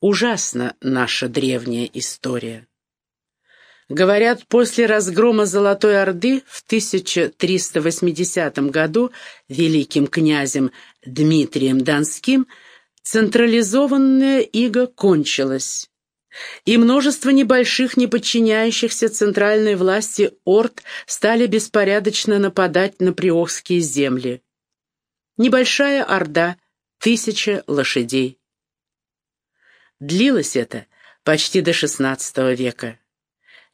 Ужасна наша древняя история. Говорят, после разгрома Золотой Орды в 1380 году великим князем Дмитрием Донским централизованная ига кончилась, и множество небольших, не подчиняющихся центральной власти орд стали беспорядочно нападать на приохские земли. Небольшая орда, тысяча лошадей. Длилось это почти до XVI века.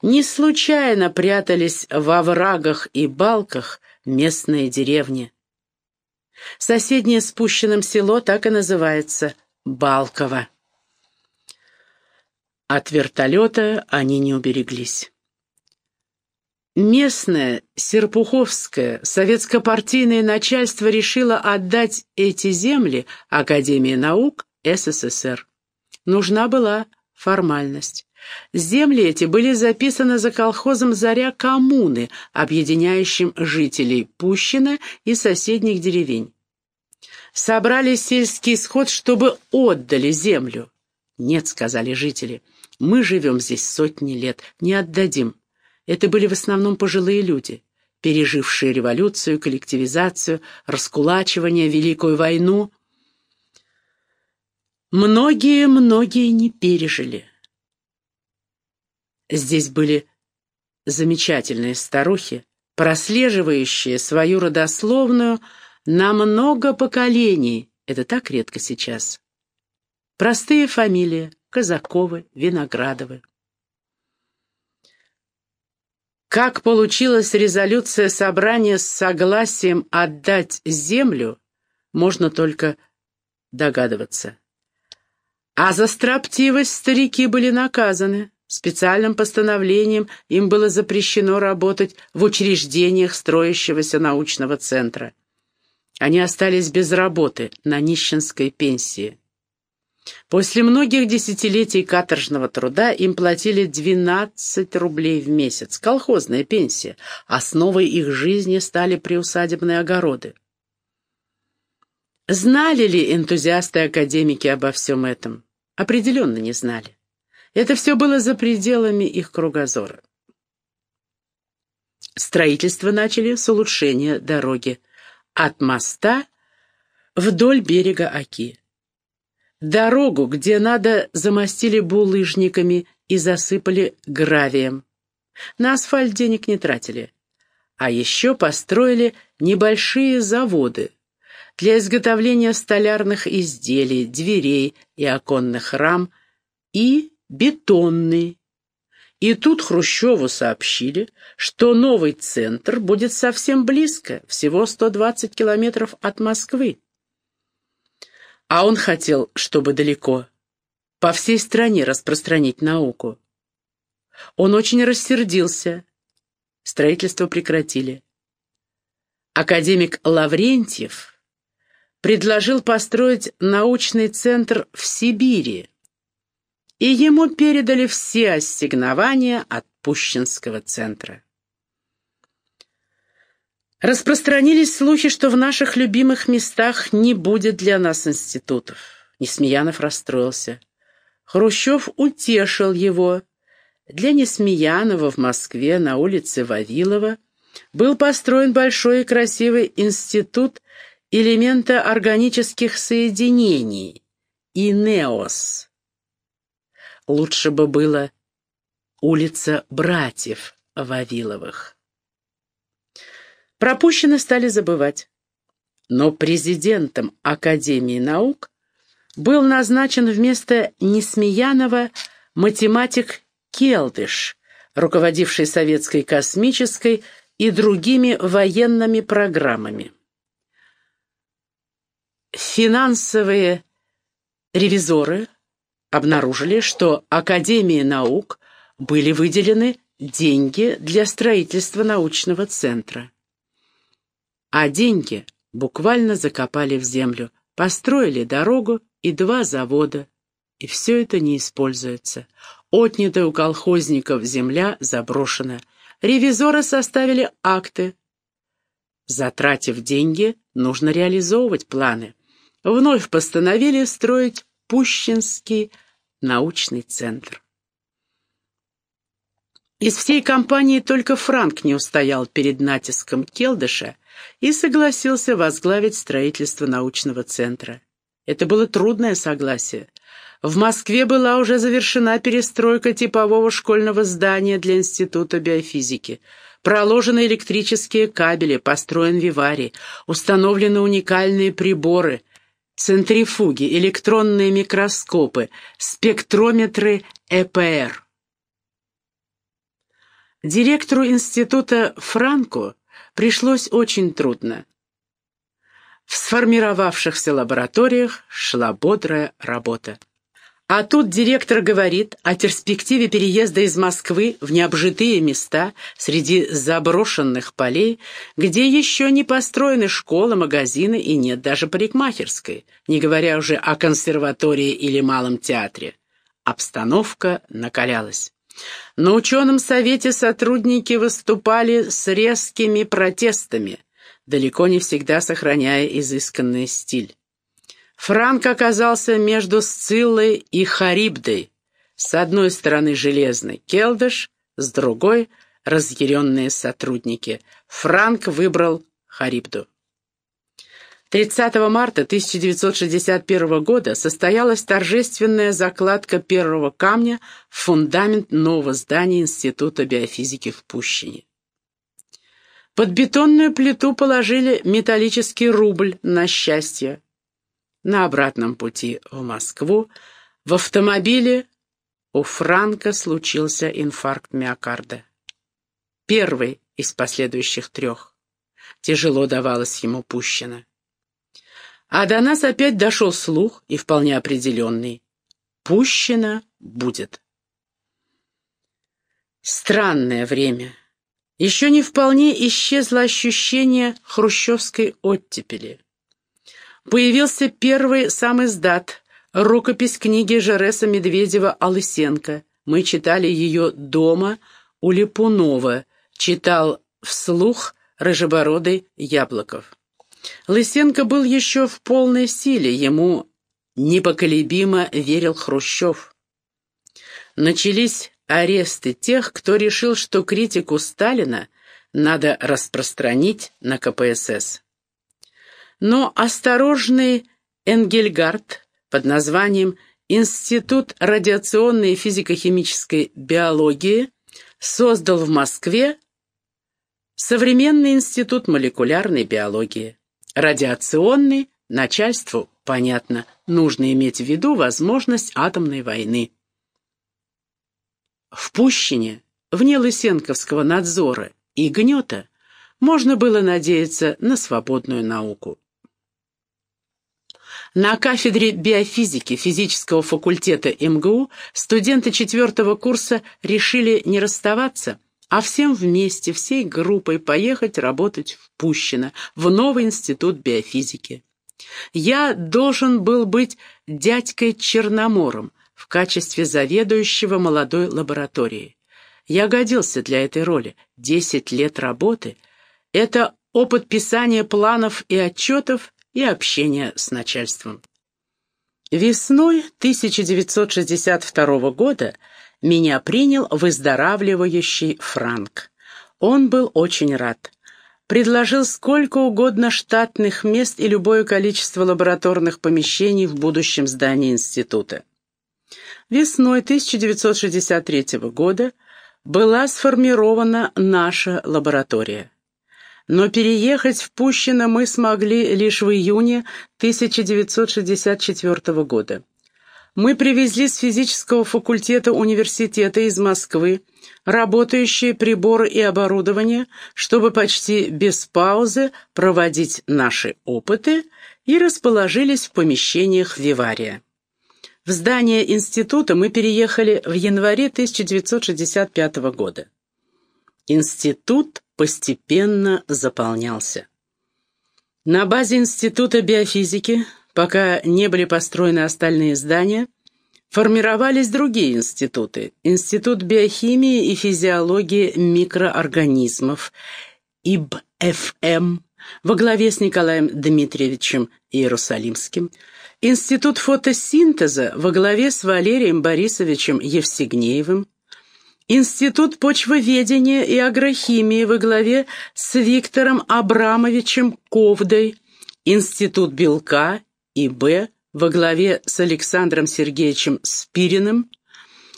Не случайно прятались во врагах и балках местные деревни. Соседнее с село так и называется — Балково. От вертолета они не убереглись. Местное, серпуховское, советско-партийное начальство решило отдать эти земли Академии наук СССР. Нужна была формальность. Земли эти были записаны за колхозом «Заря» коммуны, объединяющим жителей Пущина и соседних деревень. Собрали сельский сход, чтобы отдали землю. «Нет», — сказали жители, — «мы живем здесь сотни лет, не отдадим». Это были в основном пожилые люди, пережившие революцию, коллективизацию, раскулачивание, Великую войну. Многие-многие не пережили. Здесь были замечательные старухи, прослеживающие свою родословную на много поколений. Это так редко сейчас. Простые фамилии — Казаковы, Виноградовы. Как получилась резолюция собрания с согласием отдать землю, можно только догадываться. А за строптивость старики были наказаны. Специальным постановлением им было запрещено работать в учреждениях строящегося научного центра. Они остались без работы на нищенской пенсии. После многих десятилетий каторжного труда им платили 12 рублей в месяц, колхозная пенсия. Основой их жизни стали приусадебные огороды. Знали ли энтузиасты-академики обо всем этом? Определенно не знали. Это все было за пределами их кругозора. Строительство начали с улучшения дороги от моста вдоль берега Оки. Дорогу, где надо, замостили булыжниками и засыпали гравием. На асфальт денег не тратили. А еще построили небольшие заводы для изготовления столярных изделий, дверей и оконных рам и бетонный. И тут Хрущеву сообщили, что новый центр будет совсем близко, всего 120 километров от Москвы. А он хотел, чтобы далеко, по всей стране распространить науку. Он очень рассердился. Строительство прекратили. Академик Лаврентьев предложил построить научный центр в Сибири, и ему передали все ассигнования от Пущинского центра. Распространились слухи, что в наших любимых местах не будет для нас институтов. Несмеянов расстроился. Хрущев утешил его. Для Несмеянова в Москве на улице Вавилова был построен большой и красивый институт элемента органических соединений, ИНЕОС. Лучше бы было улица братьев Вавиловых. Пропущено стали забывать. Но президентом Академии наук был назначен вместо Несмеянова математик Келдыш, руководивший советской космической и другими военными программами. Финансовые ревизоры обнаружили, что Академии наук были выделены деньги для строительства научного центра. А деньги буквально закопали в землю, построили дорогу и два завода. И все это не используется. Отнятая у колхозников земля заброшена. Ревизоры составили акты. Затратив деньги, нужно реализовывать планы. Вновь постановили строить Пущинский научный центр. Из всей компании только Франк не устоял перед натиском Келдыша и согласился возглавить строительство научного центра. Это было трудное согласие. В Москве была уже завершена перестройка типового школьного здания для Института биофизики. Проложены электрические кабели, построен виварий, установлены уникальные приборы, центрифуги, электронные микроскопы, спектрометры ЭПР. Директору института Франко пришлось очень трудно. В сформировавшихся лабораториях шла бодрая работа. А тут директор говорит о перспективе переезда из Москвы в необжитые места среди заброшенных полей, где еще не построены школы, магазины и нет даже парикмахерской, не говоря уже о консерватории или малом театре. Обстановка накалялась. На ученом совете сотрудники выступали с резкими протестами, далеко не всегда сохраняя изысканный стиль. Франк оказался между Сциллой и Харибдой. С одной стороны железный Келдыш, с другой — разъяренные сотрудники. Франк выбрал Харибду. 30 марта 1961 года состоялась торжественная закладка первого камня в фундамент нового здания Института биофизики в Пущине. Под бетонную плиту положили металлический рубль на счастье. На обратном пути в Москву в автомобиле у Франка случился инфаркт миокарда. Первый из последующих трех. Тяжело давалось ему Пущино. А до нас опять дошел слух, и вполне определенный. Пущино будет. Странное время. Еще не вполне исчезло ощущение хрущевской оттепели. Появился первый сам издат, рукопись книги Жереса Медведева «Алысенко». Мы читали ее дома у Липунова, читал вслух рыжебородый Яблоков. Лысенко был еще в полной силе, ему непоколебимо верил Хрущев. Начались аресты тех, кто решил, что критику Сталина надо распространить на КПСС. Но осторожный Энгельгард под названием «Институт радиационной и физико-химической биологии» создал в Москве современный институт молекулярной биологии. Радиационный начальству, понятно, нужно иметь в виду возможность атомной войны. В Пущине, вне Лысенковского надзора и гнета, можно было надеяться на свободную науку. На кафедре биофизики физического факультета МГУ студенты четвертого курса решили не расставаться, а всем вместе, всей группой поехать работать в Пущино, в новый институт биофизики. Я должен был быть дядькой Черномором в качестве заведующего молодой лабораторией. Я годился для этой роли. Десять лет работы — это опыт писания планов и отчетов и общения с начальством. Весной 1962 года меня принял выздоравливающий Франк. Он был очень рад. Предложил сколько угодно штатных мест и любое количество лабораторных помещений в будущем здании института. Весной 1963 года была сформирована наша лаборатория но переехать в Пущино мы смогли лишь в июне 1964 года. Мы привезли с физического факультета университета из Москвы работающие приборы и оборудование, чтобы почти без паузы проводить наши опыты и расположились в помещениях Вивария. В здание института мы переехали в январе 1965 года. Институт постепенно заполнялся. На базе Института биофизики, пока не были построены остальные здания, формировались другие институты. Институт биохимии и физиологии микроорганизмов, ИБФМ, во главе с Николаем Дмитриевичем Иерусалимским, Институт фотосинтеза во главе с Валерием Борисовичем Евсигнеевым, Институт почвоведения и агрохимии во главе с Виктором Абрамовичем Ковдой, Институт белка и Б во главе с Александром Сергеевичем Спириным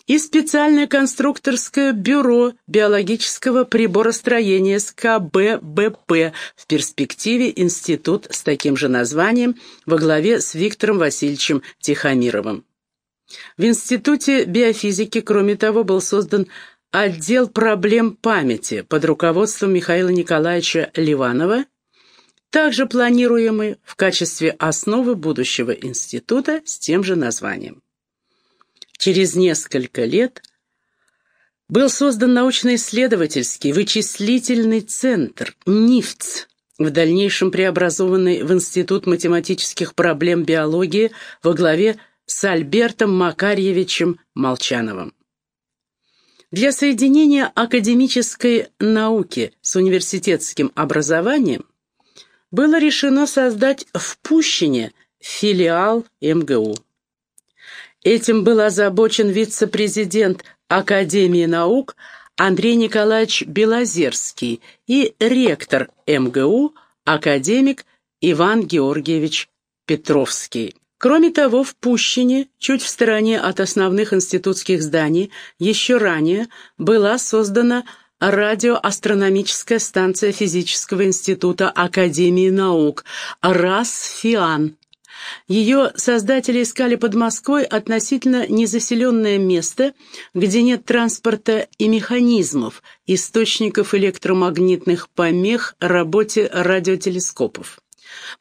и специальное конструкторское бюро биологического приборостроения СКББП, в перспективе институт с таким же названием во главе с Виктором Васильевичем Тихомировым. В Институте биофизики, кроме того, был создан отдел проблем памяти под руководством Михаила Николаевича Ливанова, также планируемый в качестве основы будущего института с тем же названием. Через несколько лет был создан научно-исследовательский вычислительный центр НИФЦ, в дальнейшем преобразованный в Институт математических проблем биологии во главе с Альбертом Макарьевичем Молчановым. Для соединения академической науки с университетским образованием было решено создать в Пущине филиал МГУ. Этим был озабочен вице-президент Академии наук Андрей Николаевич Белозерский и ректор МГУ академик Иван Георгиевич Петровский. Кроме того, в Пущине, чуть в стороне от основных институтских зданий, еще ранее была создана радиоастрономическая станция физического института Академии наук РАСФИАН. Ее создатели искали под Москвой относительно незаселенное место, где нет транспорта и механизмов, источников электромагнитных помех работе радиотелескопов.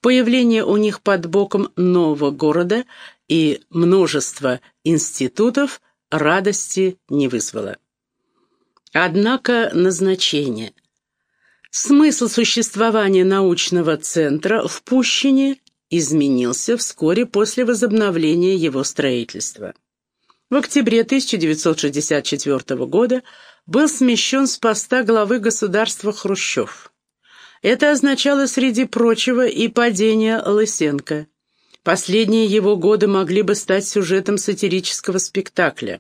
Появление у них под боком нового города и множество институтов радости не вызвало. Однако назначение. Смысл существования научного центра в Пущине изменился вскоре после возобновления его строительства. В октябре 1964 года был смещен с поста главы государства Хрущев. Это означало, среди прочего, и падение Лысенко. Последние его годы могли бы стать сюжетом сатирического спектакля.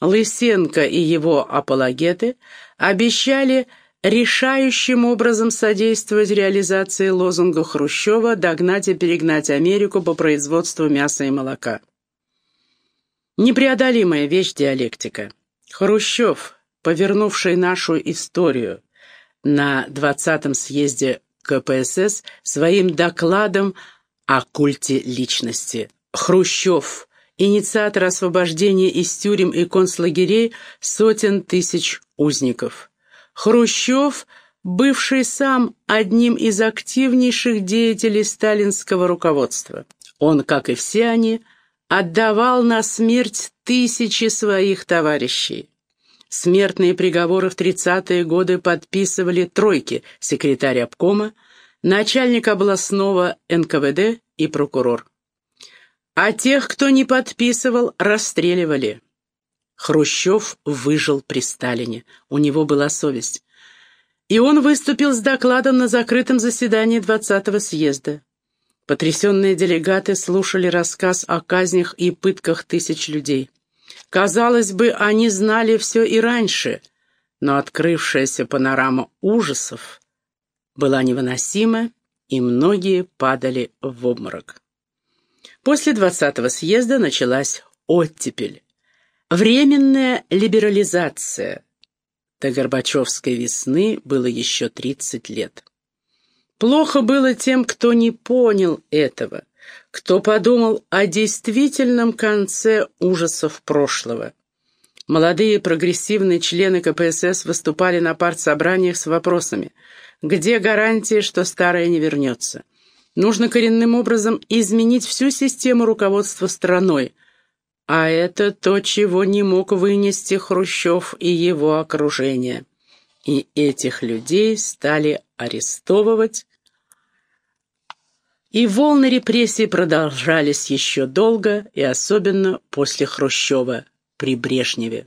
Лысенко и его апологеты обещали решающим образом содействовать реализации лозунга Хрущева «догнать и перегнать Америку по производству мяса и молока». Непреодолимая вещь диалектика. Хрущев, повернувший нашу историю, на 20-м съезде КПСС своим докладом о культе личности. Хрущев, инициатор освобождения из тюрем и концлагерей сотен тысяч узников. Хрущев, бывший сам одним из активнейших деятелей сталинского руководства. Он, как и все они, отдавал на смерть тысячи своих товарищей. Смертные приговоры в 30-е годы подписывали тройки, секретарь обкома, начальник областного НКВД и прокурор. А тех, кто не подписывал, расстреливали. Хрущев выжил при Сталине, у него была совесть. И он выступил с докладом на закрытом заседании 20-го съезда. Потрясенные делегаты слушали рассказ о казнях и пытках тысяч людей. Казалось бы, они знали все и раньше, но открывшаяся панорама ужасов была невыносима, и многие падали в обморок. После 20-го съезда началась оттепель. Временная либерализация. До Горбачевской весны было еще 30 лет. Плохо было тем, кто не понял этого – кто подумал о действительном конце ужасов прошлого. Молодые прогрессивные члены КПСС выступали на партсобраниях с вопросами «Где гарантия, что старое не вернется?» Нужно коренным образом изменить всю систему руководства страной, а это то, чего не мог вынести Хрущев и его окружение. И этих людей стали арестовывать, и волны репрессий продолжались еще долго, и особенно после Хрущева при Брежневе.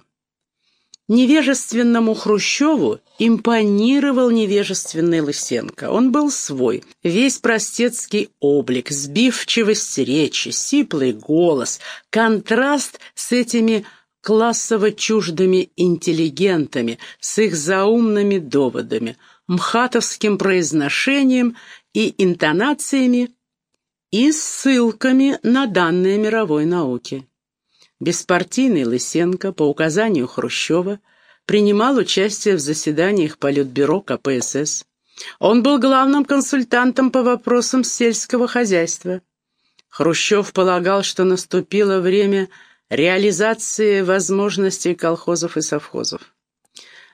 Невежественному Хрущеву импонировал невежественный Лысенко. Он был свой, весь простецкий облик, сбивчивость речи, сиплый голос, контраст с этими классово чуждыми интеллигентами, с их заумными доводами, мхатовским произношением и интонациями и ссылками на данные мировой науки. Беспартийный Лысенко по указанию Хрущева принимал участие в заседаниях Политбюро КПСС. Он был главным консультантом по вопросам сельского хозяйства. Хрущев полагал, что наступило время реализации возможностей колхозов и совхозов.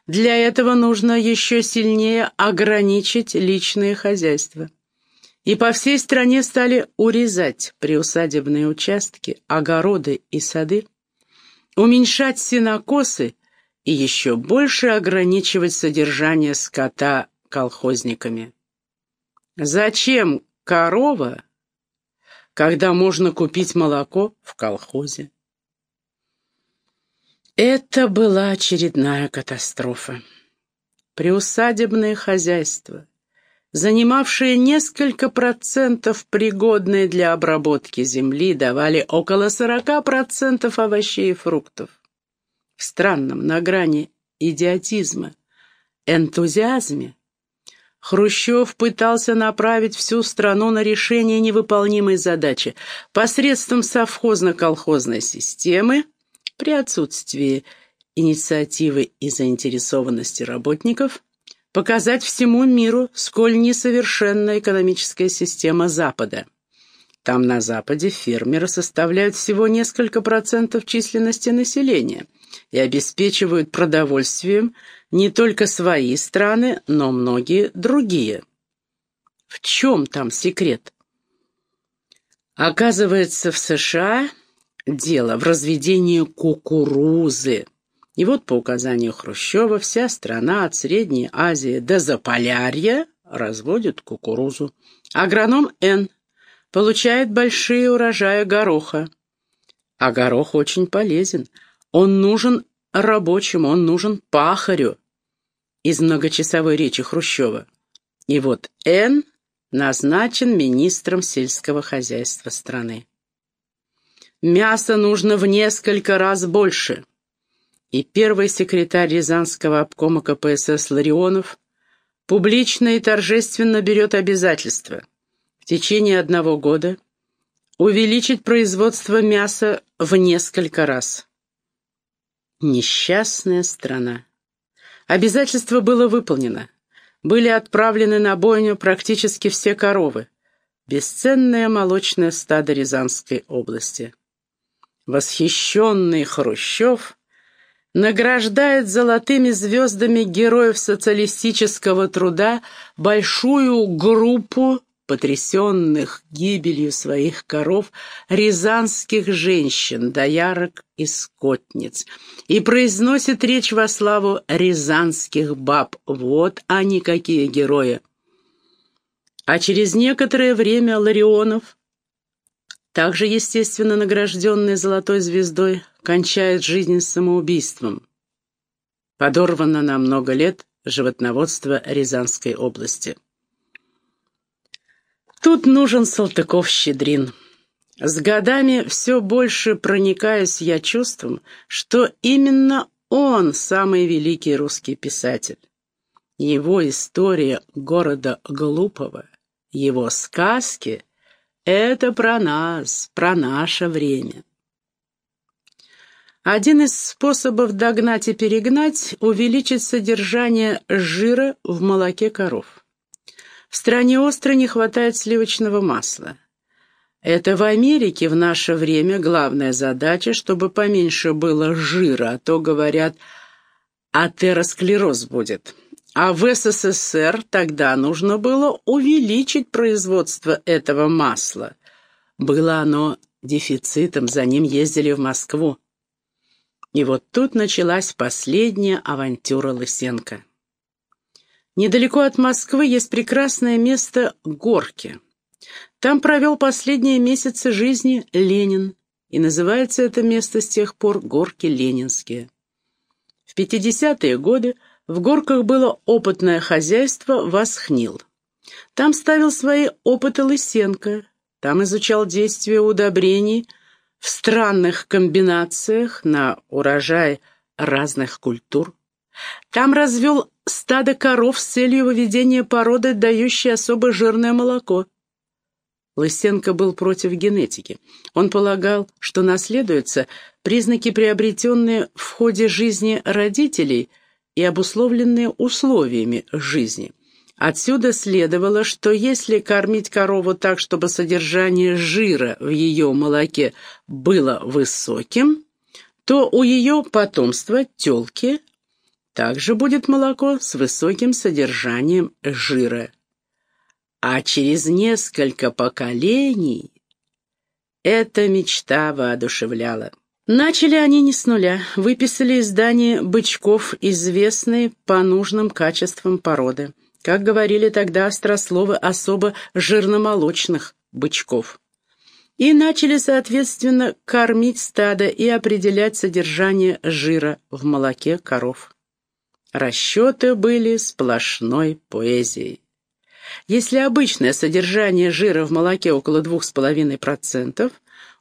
Для этого нужно еще сильнее ограничить личные хозяйства и по всей стране стали урезать приусадебные участки, огороды и сады, уменьшать сенокосы и еще больше ограничивать содержание скота колхозниками. Зачем корова, когда можно купить молоко в колхозе? Это была очередная катастрофа. Приусадебное хозяйство – занимавшие несколько процентов пригодной для обработки земли, давали около 40% овощей и фруктов. В странном, на грани идиотизма, энтузиазме, Хрущев пытался направить всю страну на решение невыполнимой задачи посредством совхозно-колхозной системы при отсутствии инициативы и заинтересованности работников – показать всему миру, сколь несовершенна экономическая система Запада. Там на Западе фермеры составляют всего несколько процентов численности населения и обеспечивают продовольствием не только свои страны, но многие другие. В чем там секрет? Оказывается, в США дело в разведении кукурузы. И вот по указанию Хрущева вся страна от Средней Азии до Заполярья разводит кукурузу. Агроном Н получает большие урожаи гороха. А горох очень полезен. Он нужен рабочему, он нужен пахарю. Из многочасовой речи Хрущева. И вот Н назначен министром сельского хозяйства страны. Мяса нужно в несколько раз больше – и первый секретарь Рязанского обкома КПСС Ларионов публично и торжественно берет обязательство в течение одного года увеличить производство мяса в несколько раз. Несчастная страна. Обязательство было выполнено. Были отправлены на бойню практически все коровы. Бесценное молочное стадо Рязанской области. Восхищенный Хрущев награждает золотыми звездами героев социалистического труда большую группу потрясенных гибелью своих коров рязанских женщин, доярок и скотниц, и произносит речь во славу рязанских баб. Вот они какие герои! А через некоторое время Ларионов, также, естественно, награжденный золотой звездой, кончает жизнь самоубийством. Подорвано на много лет животноводство Рязанской области. Тут нужен Салтыков-Щедрин. С годами все больше проникаюсь я чувством, что именно он самый великий русский писатель. Его история города Глупого, его сказки — это про нас, про наше время. Один из способов догнать и перегнать – увеличить содержание жира в молоке коров. В стране остро не хватает сливочного масла. Это в Америке в наше время главная задача, чтобы поменьше было жира, а то, говорят, атеросклероз будет. А в СССР тогда нужно было увеличить производство этого масла. Было оно дефицитом, за ним ездили в Москву. И вот тут началась последняя авантюра Лысенко. Недалеко от Москвы есть прекрасное место Горки. Там провел последние месяцы жизни Ленин, и называется это место с тех пор Горки Ленинские. В В 50-е годы в Горках было опытное хозяйство «Восхнил». Там ставил свои опыты Лысенко, там изучал действия удобрений в странных комбинациях на урожай разных культур. Там развел стадо коров с целью выведения породы, дающей особо жирное молоко. Лысенко был против генетики. Он полагал, что наследуются признаки, приобретенные в ходе жизни родителей и обусловленные условиями жизни. Отсюда следовало, что если кормить корову так, чтобы содержание жира в ее молоке было высоким, то у ее потомства, телки, также будет молоко с высоким содержанием жира. А через несколько поколений эта мечта воодушевляла. Начали они не с нуля, выписали издание бычков, известные по нужным качествам породы. Как говорили тогда острословы, особо жирномолочных бычков. И начали, соответственно, кормить стадо и определять содержание жира в молоке коров. Расчеты были сплошной поэзией. Если обычное содержание жира в молоке около 2,5%,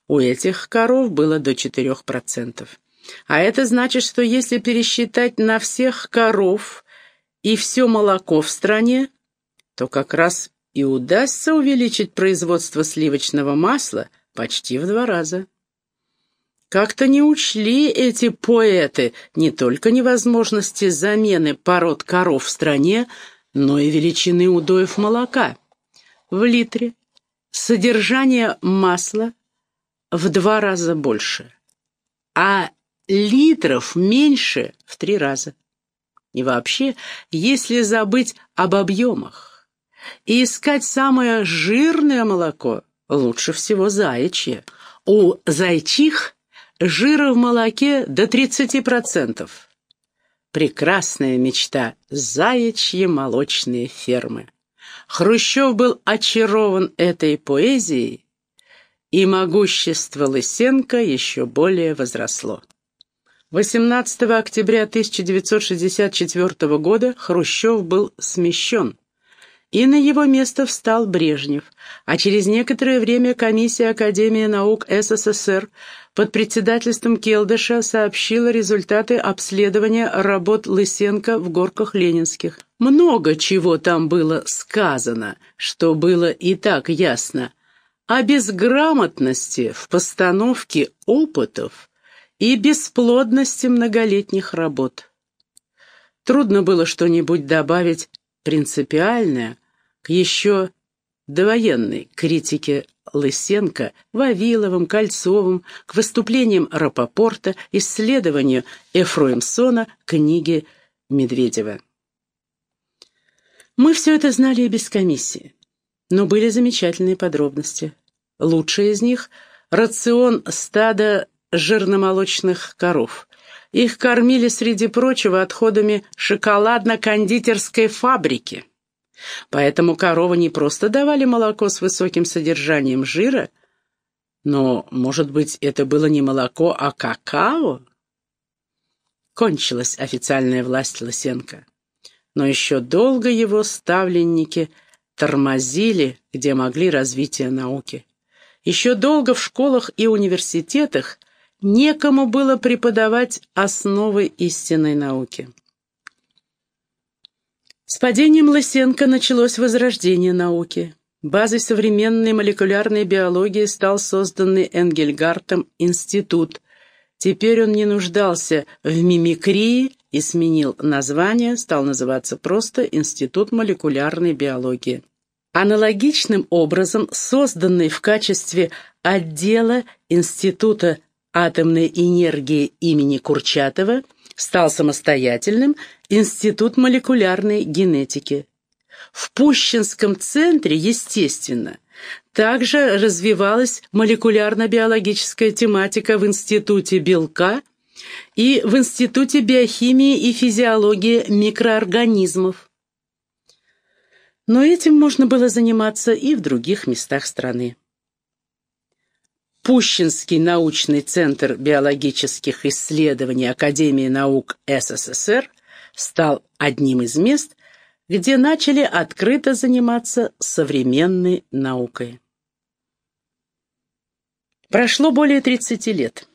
у этих коров было до 4%. А это значит, что если пересчитать на всех коров и все молоко в стране, то как раз и удастся увеличить производство сливочного масла почти в два раза. Как-то не учли эти поэты не только невозможности замены пород коров в стране, но и величины удоев молока. В литре содержание масла в два раза больше, а литров меньше в три раза. И вообще, если забыть об объемах и искать самое жирное молоко, лучше всего заячье. У зайчих жира в молоке до 30%. Прекрасная мечта – заячьи молочные фермы. Хрущев был очарован этой поэзией, и могущество Лысенко еще более возросло. 18 октября 1964 года Хрущев был смещен, и на его место встал Брежнев, а через некоторое время комиссия Академии наук СССР под председательством Келдыша сообщила результаты обследования работ Лысенко в горках Ленинских. Много чего там было сказано, что было и так ясно, о безграмотности в постановке опытов и бесплодности многолетних работ. Трудно было что-нибудь добавить принципиальное к еще довоенной критике Лысенко, Вавиловым, Кольцовым, к выступлениям Рапопорта, исследованию Эфроимсона, книги Медведева. Мы все это знали и без комиссии, но были замечательные подробности. Лучшие из них – рацион стада жирномолочных коров. Их кормили, среди прочего, отходами шоколадно-кондитерской фабрики – Поэтому коровы не просто давали молоко с высоким содержанием жира, но, может быть, это было не молоко, а какао? Кончилась официальная власть Лысенко. Но еще долго его ставленники тормозили, где могли развитие науки. Еще долго в школах и университетах некому было преподавать основы истинной науки. С падением Лысенко началось возрождение науки. Базой современной молекулярной биологии стал созданный Энгельгартом институт. Теперь он не нуждался в мимикрии и сменил название, стал называться просто Институт молекулярной биологии. Аналогичным образом созданный в качестве отдела Института атомной энергии имени Курчатова стал самостоятельным Институт молекулярной генетики. В Пущинском центре, естественно, также развивалась молекулярно-биологическая тематика в Институте белка и в Институте биохимии и физиологии микроорганизмов. Но этим можно было заниматься и в других местах страны. Пущинский научный центр биологических исследований Академии наук СССР стал одним из мест, где начали открыто заниматься современной наукой. Прошло более 30 лет.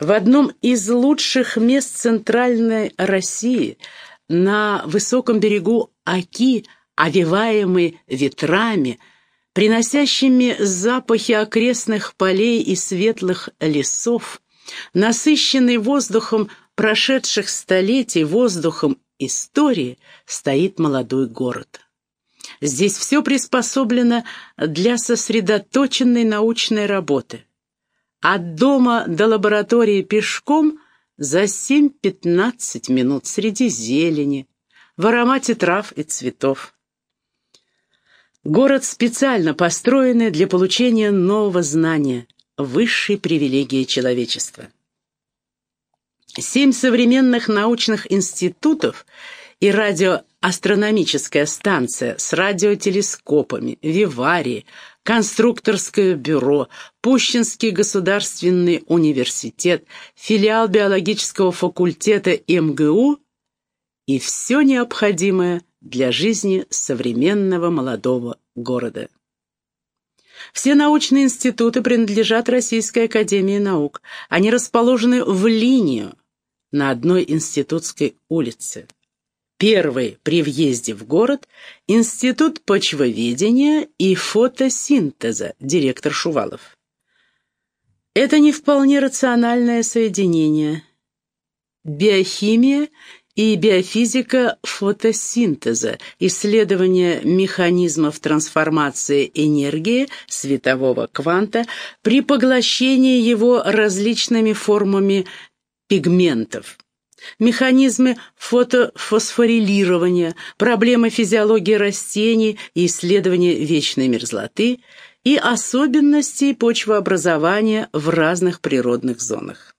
В одном из лучших мест Центральной России, на высоком берегу Оки, овиваемый ветрами, приносящими запахи окрестных полей и светлых лесов, насыщенный воздухом прошедших столетий, воздухом истории, стоит молодой город. Здесь все приспособлено для сосредоточенной научной работы. От дома до лаборатории пешком за 7-15 минут среди зелени, в аромате трав и цветов. Город специально построенный для получения нового знания, высшей привилегии человечества. Семь современных научных институтов и радиоастрономическая станция с радиотелескопами, виварии, конструкторское бюро, Пущинский государственный университет, филиал биологического факультета МГУ и все необходимое для жизни современного молодого города. Все научные институты принадлежат Российской академии наук. Они расположены в линию на одной институтской улице. Первый при въезде в город – Институт почвоведения и фотосинтеза, директор Шувалов. Это не вполне рациональное соединение. Биохимия и биофизика фотосинтеза, исследование механизмов трансформации энергии светового кванта при поглощении его различными формами пигментов механизмы фотофосфорилирования, проблемы физиологии растений и исследования вечной мерзлоты и особенностей почвообразования в разных природных зонах.